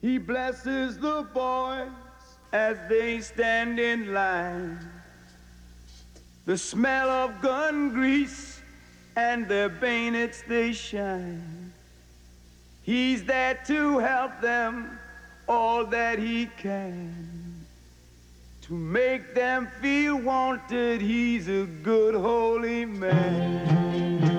He blesses the boys as they stand in line. The smell of gun grease and their bayonets they shine. He's there to help them all that he can. To make them feel wanted, he's a good holy man.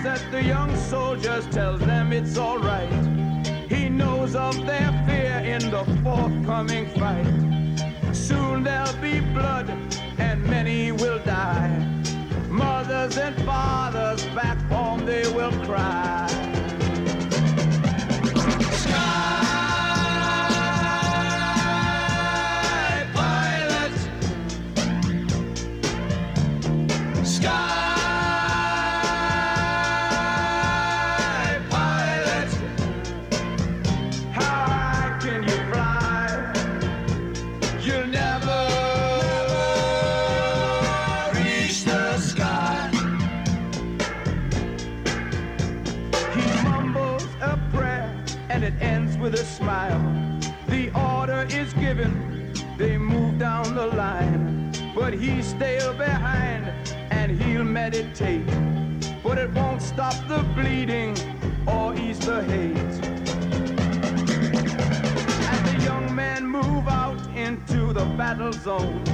Smiles at the young soldiers, tells them it's alright. He knows of their fear in the forthcoming fight. Soon there'll be blood and many will die. Mothers and fathers back with a smile. The order is given, they move down the line. But he's still behind and he'll meditate. But it won't stop the bleeding or ease the hate. As the young men move out into the battle zone,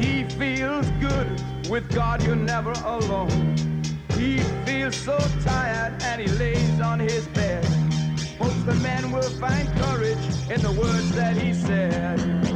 he feels good. With God, you're never alone. He feels so tired and he lays on his bed. The man will find courage in the words that he said.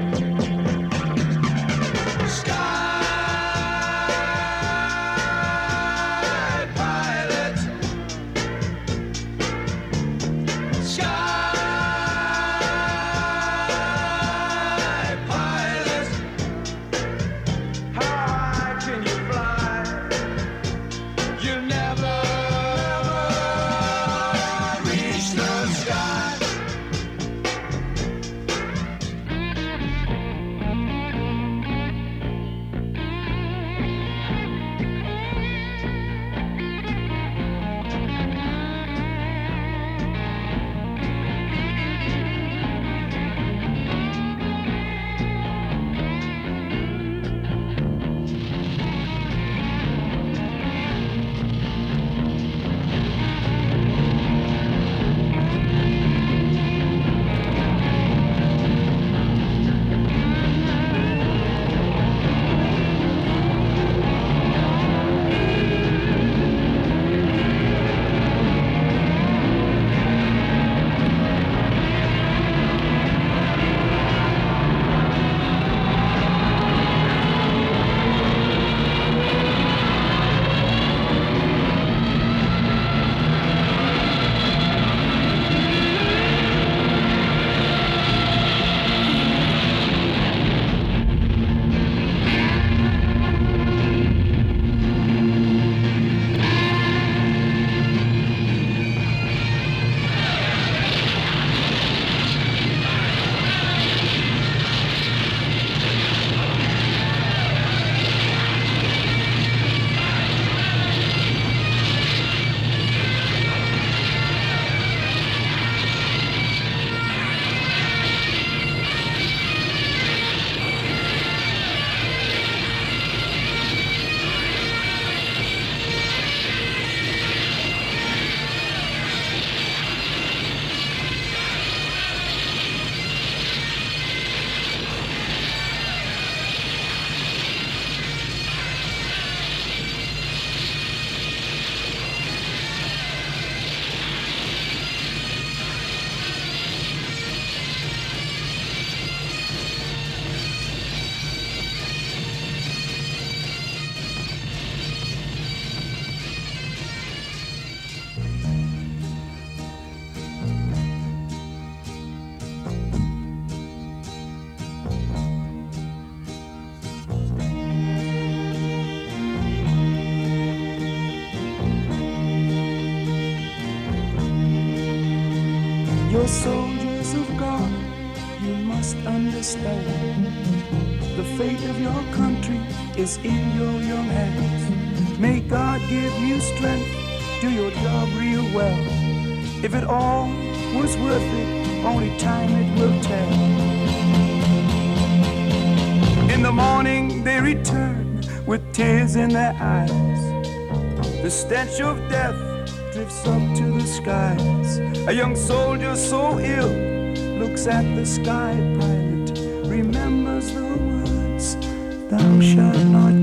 You're soldiers of God, you must understand. The fate of your country is in your young hands. May God give you strength, do your job real well. If it all was worth it, only time it will tell. In the morning they return with tears in their eyes. The stench of death up to the skies. A young soldier so ill looks at the sky pilot, remembers the words, Thou shalt not